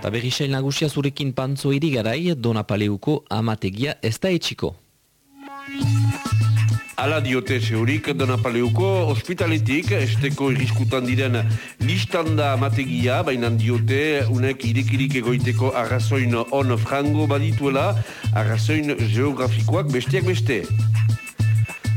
Ta berri sail nagusia zurekin pantzo irigarai, Donapaleuko amategia ez da etxiko. Ala diote zeurik Donapaleuko ospitaletik, esteko iriskutan diren listanda amategia, baina diote unek irekirik egoiteko arrazoin on frango badituela, arrazoin geografikoak besteak beste.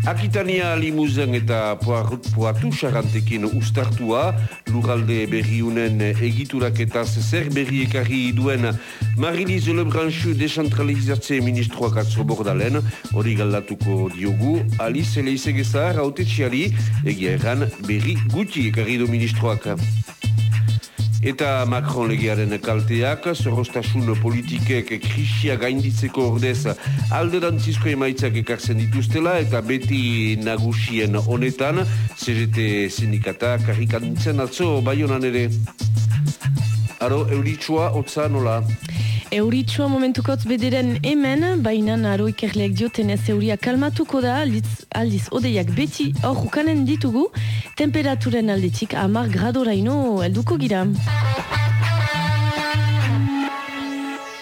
Akitania limuzen eta poatu xarantekin ustartua, lurralde berriunen egiturak eta zer berri ekarri duen Mariliz Lebranchu decentralizatze ministroak atzo bordalen, hori galdatuko diogu, Alice Leizegezar, haute txiali, egia erran berri guti ekarri du ministroak. Eta Macron legearen kalteak, zorrostasun politikek krisia gainditzeko ordez alderantzizko emaitzak ekartzen dituztela eta beti nagusien honetan CGT sindikata karrikantzen atzo baionan ere. Aro, euritsua, otza nola? Euritsua momentukotz bederen hemen, baina naro ikerleak diotenez euria kalmatuko da, aldiz, aldiz odeiak beti hor ukanen ditugu, temperaturen aldetik amar gradoraino helduko gira.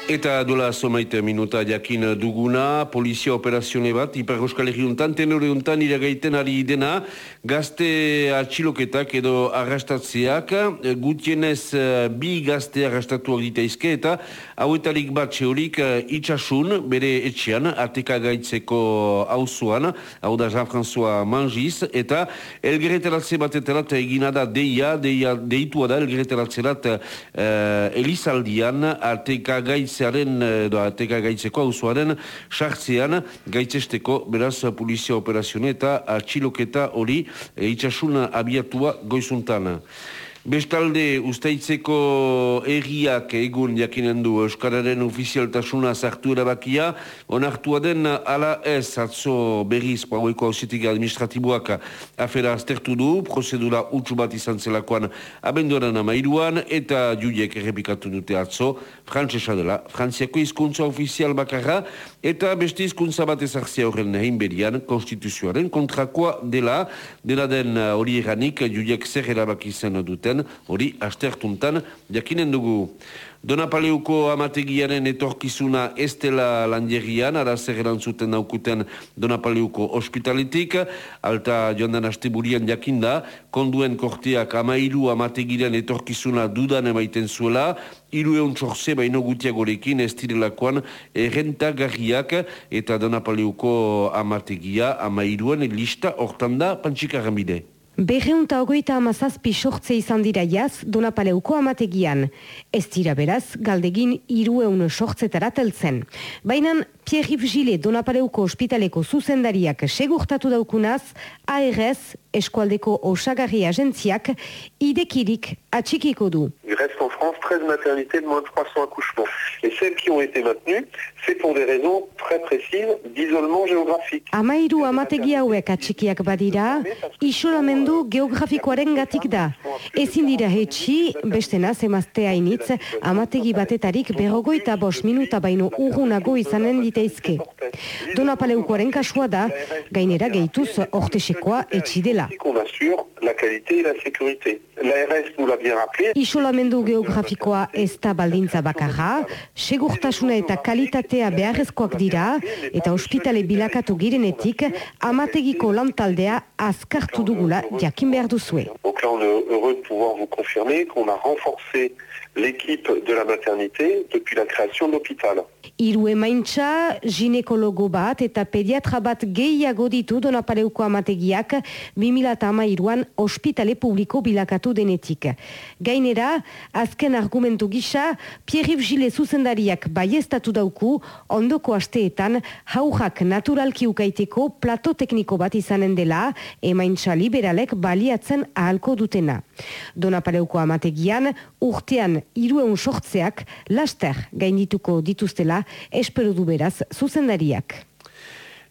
Eta dola somaite minuta jakin duguna, polizia operazione bat, Ipar Euskal Herriuntan, tenore untan iragaiten ari dena, gazte atxiloketak edo arrastatzeak, gutienez eh, bi gazte arrastatuak ditaizke, eta hauetarik bat txeorik eh, itxasun, bere etxean, ateka gaitzeko hauzuan, hau da Jean-François Mangiz, eta elgereteratze bateterat eginada deia, deia deitua da elgereteratzerat uh, Elizaldian, ateka gaitze gaitzearen edo ateka gaitzeko auzoaren sartzean gaitzesteko beraz polizia operazione eta atxiloketa hori e, itxasuna abiatua goizuntan. Bestalde, ustaitzeko erriak egun jakinen du Euskararen ofizialtasuna zartu erabakia, onartua den ala ez atzo berriz paueko hausitik administratiboak afera aztertu du, prozedura utxu bat izan zelakoan abenduaren amairuan, eta juiek errepikatu dute atzo, frantzesa dela, frantziako hizkuntza ofizial bakarra, eta beste hizkuntza bat ezartzia horren nehin berian, konstituzioaren kontrakoa dela, dela den hori eranik, juiek zer erabaki izan dute, hori astertuntan jakinen dugu. Donapaleuko amategiaren etorkizuna estela landierrian, ara zer erantzuten daukuten Donapaleuko ospitalitik, alta joan den asteburian jakinda, konduen korteak amairu amategiren etorkizuna dudan emaiten zuela, iru eun txorze baino gutiagorekin ez direlakoan errentagarriak eta Donapaleuko amategia amairuen lista hortan da pantxikarramide. Berreunta hogeita amazazpi sortze izan dira jaz Donapaleuko amategian. Ez dira beraz, galdegin irueun sortzetara teltzen. Baina Pierre Gile Donapaleuko ospitaleko zuzendariak segurtatu daukunaz, ARS eskualdeko osagarri agentziak idekirik atxikiko du. Grez 15, 13 maternités de moins de 300 accouchements. Et celles qui ont été maintenues, c'est pour des raisons très précises d'isolement géographique. Amairu amategi hauek atxikiak badira, isolamendu geografikoaren gatik da. Ezin dira hetxi, bestena zemazte hainitz, amategi batetarik berrogoita bost minuta baino urgunago izanen diteizke. Dona paleukoaren kasua da, gainera gehituz ortesekoa etxidela. Qu'on assure la qualité et la sécurité. L'ARS nous l'a bien rappelé. Isolamendu geografikoa ez da baldintza bakarra, segurtasuna eta kalitatea beharrezkoak dira, eta ospitale bilakatu girenetik, amategiko lantaldea azkartu dugula jakin behar duzue. Donc là, on est heureux de pouvoir vous confirmer qu'on a renforcé l'équipe de la maternité depuis la création de l'hôpital. Iru emaintza, ginekologo bat eta pediatra bat gehiago ditu Donapaleuko amategiak 2008an ospitale publiko bilakatu denetik. Gainera, azken argumentu gisa, Pierre-Yves Gile zuzendariak baiestatu dauku, ondoko asteetan, haujak naturalki ukaiteko plato tekniko bat izanen dela, emaintza liberalek baliatzen ahalko dutena. Donapaleuko amategian, urtean irueun sortzeak, laster gaindituko dituztela, espero du beraz zuzendariak.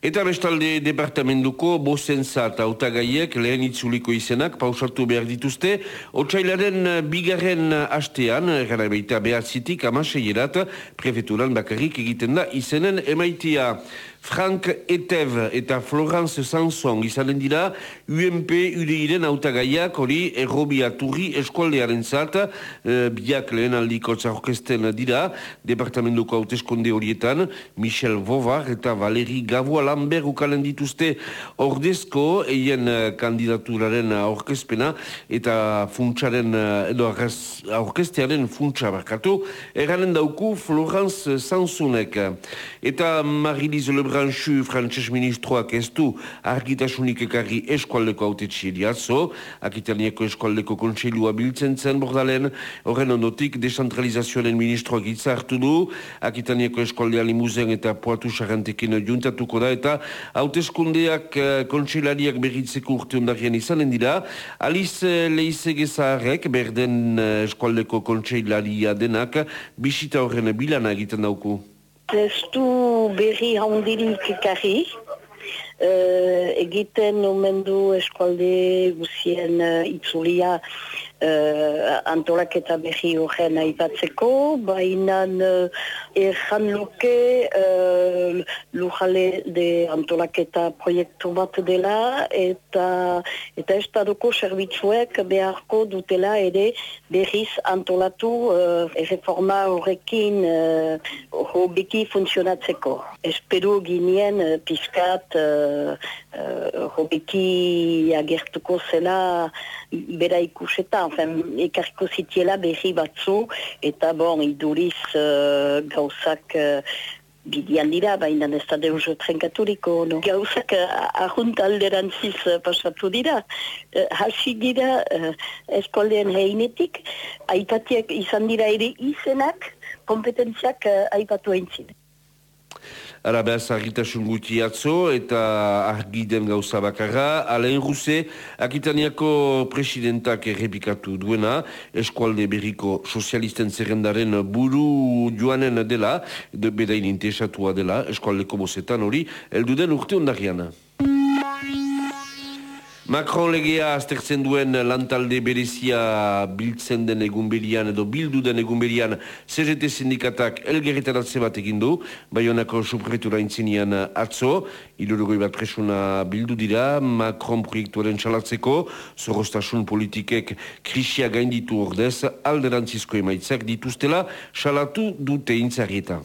Eta bestalde departamentuko bozentzat autagaiek lehen itzuliko izenak pausatu behar dituzte. Otsailaren bigarren hastean, gara beita behatzitik amaseierat, prefeturan bakarrik egiten da izenen emaitia. Frank Etev eta Florence Sanson izanen dira UMP UDIren autagaiak hori errobia turri eskualdearen zat, e, biak lehen aldiko orkesten dira, departamentuko hauteskonde horietan, Michel Vovar eta Valeri Gavoa Lambert ukalen dituzte ordezko eien eh, kandidaturaren orkestpena eta funtsaren, eh, edo orkestearen funtsa barkatu, eranen dauku Florence Sansonek. Eta Marie-Lise Lebranchu, frantses ministroak ez du argitasunik ekarri eskualdeko haute txiediatzo, akitanieko eskualdeko kontseilua biltzen zen bordalen, horren ondotik decentralizazioaren ministroak hitza hartu du, akitanieko eskualdean limuzen eta poatu sarantekin juntatuko da, eta hauteskundeak uh, kontseilariak berritzeko urte ondarien izanen dira, Aliz uh, Leizege Zaharrek, berden uh, eskualdeko kontseilaria denak, bisita horren bilana egiten dauku. Ez du berri haundirik ekarri, uh, egiten omen du eskualde guzien uh, itzulia uh, antolaketa berri horren aipatzeko, baina erran luke uh, lujale de antolaketa proiektu bat dela eta eta estadoko zerbitzuek beharko dutela ere berriz antolatu uh, erreforma horrekin uh, hobiki funtzionatzeko. Espero ginien pizkat uh, uh, hobiki agertuko zela bera ikuseta, enfin, ekarriko zitiela berri batzu, eta bon, iduriz uh, gauzak uh, bidian dira, baina ez da deus trenkaturiko, no? Gauzak uh, ahunt alderantziz uh, pasatu dira, hasi dira uh, eskoldean heinetik, aipatiak izan dira ere izenak, kompetentziak aipatu eintzin. Ara behaz argitasun guti atzo eta argi den gauza bakarra. Alain Ruse, akitaniako presidentak errepikatu duena, eskualde berriko sozialisten zerrendaren buru joanen dela, bedain intesatua dela, eskualdeko bozetan hori, elduden urte ondariana. Macron legea aztertzen duen lantalde berezia biltzen den egunberian edo bildu den egunberian CGT sindikatak elgerretaratze bat egin du, Bayonako subretura intzinean atzo, ilurugoi bat presuna bildu dira, Macron proiektuaren txalatzeko, zorostasun politikek krisia gainditu ordez, alderantzizko emaitzak dituztela, txalatu dute intzarrietan.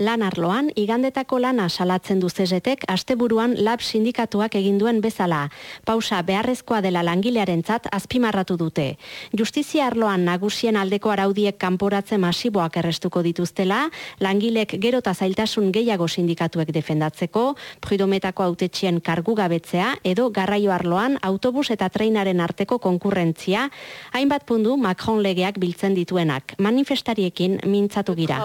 Lan arloan, igandetako lana salatzen du zezetek, asteburuan lab sindikatuak egin duen bezala. Pausa beharrezkoa dela langilearen zat, azpimarratu dute. Justizia arloan nagusien aldeko araudiek kanporatze masiboak errestuko dituztela, langilek gerota zailtasun gehiago sindikatuek defendatzeko, prudometako autetxien kargu gabetzea, edo garraio arloan autobus eta treinaren arteko konkurrentzia, hainbat pundu Macron legeak biltzen dituenak. Manifestariekin mintzatu gira.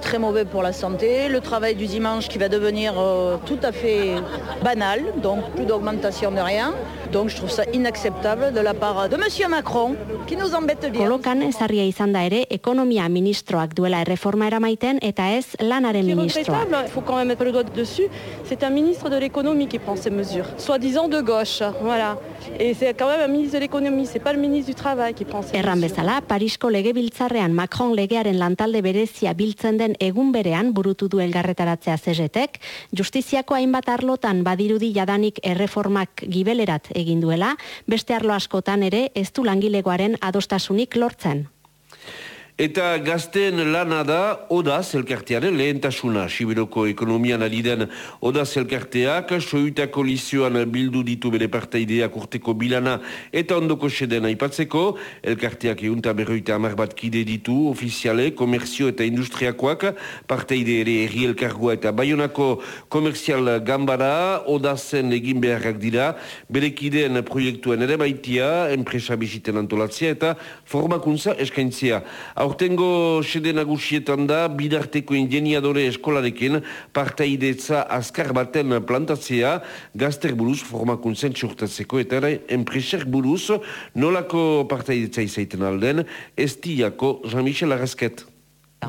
Très mauvais pour la santé, le travail du dimanche qui va devenir euh, tout à fait banal, donc plus d'augmentation de rien. Donc je trouve ça inacceptable de la part de Monsieur Macron, qui nous embête bien. Kolokan ezarria izan da ere, ekonomia ministroak duela erreforma eramaiten eta ez lanaren ministroa. Il faut quand même mettre le doigt dessus. C'est un ministre de l'économie qui prend ces mesures, soi-disant de gauche. Voilà. Et c'est quand même un ministre de l'économie, c'est pas le ministre du travail qui prend ces Erran bezala, Parisko legebiltzarrean Macron legearen lantalde berezia biltzen den egun berean burutu du elgarretaratzea zezetek, justiziako hainbat arlotan badirudi jadanik erreformak gibelerat egin duela, beste arlo askotan ere ez du langilegoaren adostasunik lortzen. Eta gazten lana da Oda zelkartearen lehentasuna. Sibiroko ekonomian aliden Oda zelkarteak soita kolizioan bildu ditu bere parteideak urteko bilana eta ondoko seden aipatzeko. Elkarteak eunta berroita amar bat kide ditu, ofiziale, komerzio eta industriakoak, parteide ere erri elkargoa eta bayonako komerzial gambara, Oda zen egin beharrak dira, bere kideen proiektuen ere baitia, enpresa bisiten antolatzea eta formakuntza eskaintzea aurtengo sede nagusietan da bidarteko ingeniadore eskolarekin partaidetza azkar baten plantatzea gazter buruz formakuntzen txurtatzeko eta ere enpreser buruz nolako partaidetza izaiten alden estiako Jean-Michel Arrasket.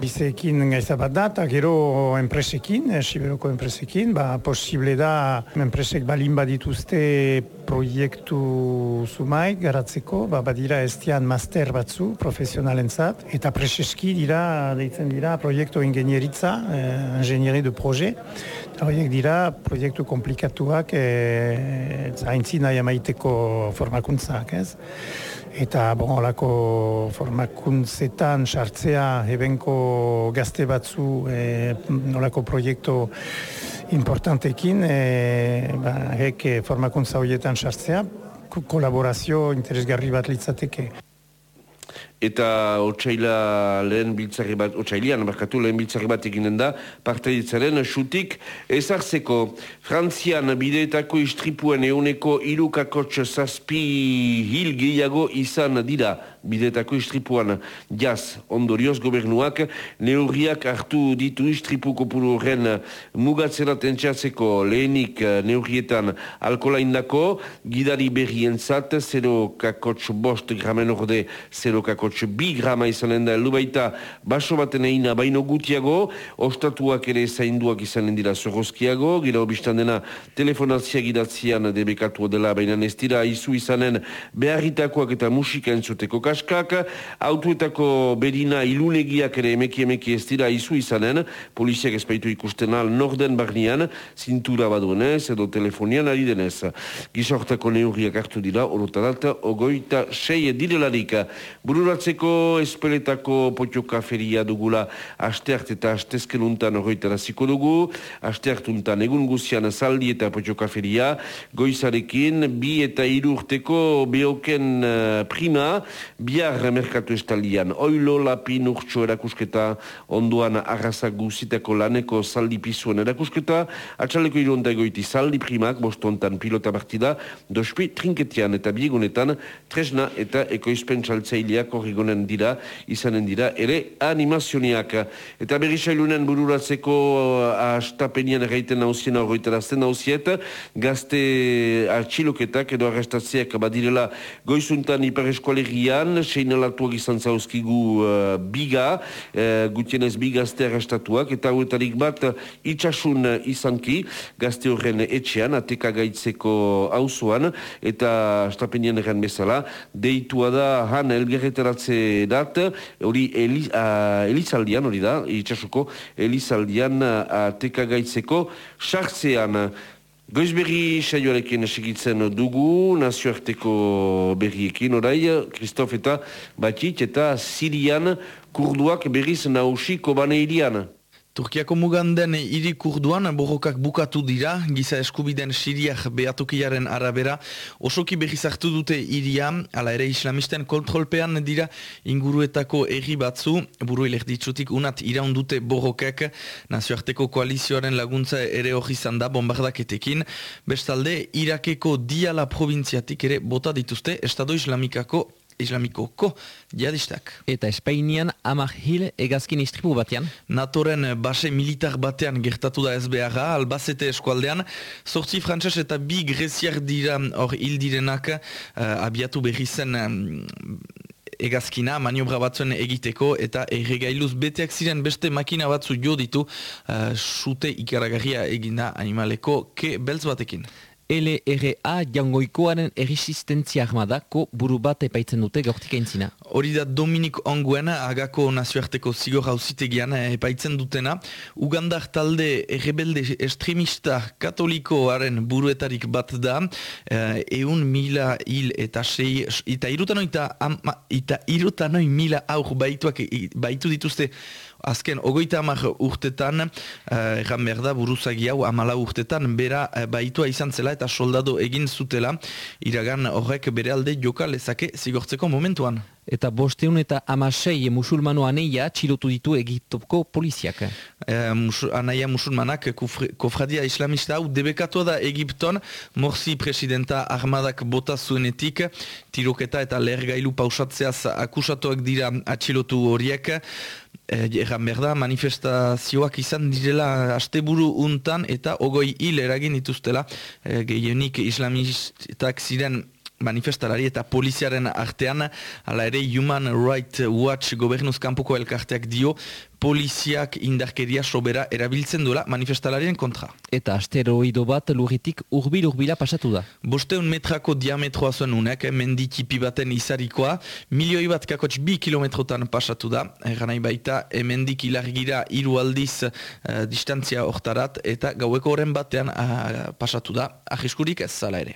Bizeekin gaiza bat da, eta gero enpresekin, eh, Siberoko enpresekin, ba, posible da enpresek balin badituzte proiektu zumaik garatzeko, ba, badira estian master batzu profesionalentzat, eta preseski dira, deitzen dira, proiektu ingenieritza, eh, ingenieri de proje, horiek dira proiektu komplikatuak eh, zaintzina jamaiteko formakuntzak, ez? Eta bon, olako formakuntzetan sartzea ebenko gazte batzu e, olako proiektu importantekin e, ba, hek formakuntza horietan sartzea kolaborazio interesgarri bat litzateke eta otsaila lehen biltzarri bat, otsailian, markatu lehen biltzarri bat eginen da, parte ditzaren, xutik, ezartzeko, Frantzian bideetako istripuen euneko irukakotx zazpi hil gehiago izan dira, bidetako istripuan. Jaz ondorioz gobernuak neurriak hartu ditu istripu kopuru horren. Mugatzera tentsatzeko lehenik neurrietan alkola indako gidari berrien zat 0 kakotx bost gramen orde 0 kakotx bi grama izanen da elu baita. Baso baten eina baino gutiago ostatuak ere zainduak izanen dira zorrozkiago. Gira obistan dena telefonazia gidatzean debekatu dela baina ez dira izu izanen. Beharritakoak eta musika entzuteko kaskak, autuetako berina ilunegiak ere emeki emeki ez dira izu izanen, poliziak espaitu ikusten al norden barnian, zintura baduenez edo telefonian ari denez. Gizortako neurriak hartu dira, orotarat, ogoita sei direlarik. Bururatzeko espeletako potioka feria dugula asteart eta astezken untan ogoitara ziko dugu, asteart untan egun guzian zaldi eta potioka feria, goizarekin, bi eta irurteko beoken uh, prima, Biar merkatu estalian, oilo lapin urtsu erakusketa, onduan arrazak guzitako laneko zaldi pizuen erakusketa, atxaleko ironda egoiti zaldi primak, bostontan pilota partida, dospi trinketian eta biegunetan, tresna eta ekoizpen txaltzaileak horrigonen dira, izanen dira, ere animazioniak. Eta berri sailunen bururatzeko astapenian erraiten nauzien horretarazten nauziet, gazte atxiloketak edo arrestatziak badirela goizuntan hipereskualerian, sein alatuak izan zauzkigu uh, biga, uh, gutienez bigazte arrastatuak, eta hauetarik bat uh, itxasun izanki, gazte horren etxean, ateka gaitzeko hauzuan, eta stapenien erren bezala, deitua da han elgerreteratze dat, hori uh, elizaldian, hori da, itxasuko, elizaldian ateka gaitzeko, sartzean, Goiz berri saioarekin segitzen dugu, nazioarteko berriekin, orai, Kristof eta Batit eta Sirian kurduak berriz nausiko bane irian. Turkiako mugan hiri kurduan borrokak bukatu dira, giza eskubiden siriak behatukiaren arabera, osoki behizartu dute iria, ala ere islamisten kontrolpean dira inguruetako erri batzu, buru ditzutik unat iraun dute borrokak, nazioarteko koalizioaren laguntza ere hori da bombardaketekin, bestalde Irakeko diala provintziatik ere bota dituzte Estado Islamikako islamikoko jadistak. Eta Espainian amak hil egazkin istripu batean? Natoren base militar batean gertatu da ez beharra, albazete eskualdean, sortzi frantses eta bi greziar dira hor hil direnak uh, abiatu berri zen um, egazkina, maniobra batzuen egiteko eta erregailuz beteak ziren beste makina batzu jo ditu uh, sute ikaragarria egina animaleko ke beltz batekin. LRA jangoikoaren erresistentzia armadako buru bat epaitzen dute gaurtik aintzina. Hori da Dominik Onguen, agako nazioarteko zigor hauzitegian epaitzen dutena. Ugandar talde errebelde estremista katolikoaren buruetarik bat da. Eh, eun mila hil eta sei, eta irutanoi eta irutanoi mila aur baituak, baitu dituzte azken ogoita amak urtetan, uh, erran behar da buruzagi hau amala urtetan, bera uh, baitua izan zela eta soldado egin zutela, iragan horrek bere alde joka lezake zigortzeko momentuan. Eta bosteun eta amasei musulmano aneia txilotu ditu egitopko poliziak. E, mus, anaia musulmanak kofradia islamista hau debekatua da Egipton, morsi presidenta armadak bota zuenetik, tiroketa eta lehergailu pausatzeaz akusatuak dira atxilotu horiek, Eh, erran behar da, manifestazioak izan direla asteburu untan eta ogoi hil eragin dituztela eh, gehienik islamistak ziren manifestalari eta poliziaren artean, ala ere Human Rights Watch gobernuz kanpoko elkarteak dio, poliziak indarkeria sobera erabiltzen duela manifestalarien kontra. Eta asteroido bat luritik urbil urbila pasatu da. Bosteun metrako diametroa zuen unek, mendikipi baten izarikoa, milioi bat kakotx bi kilometrotan pasatu da, eranai baita, emendik ilargira hiru aldiz uh, distantzia hortarat, eta gaueko horren batean uh, pasatu da, ahiskurik ez zala ere.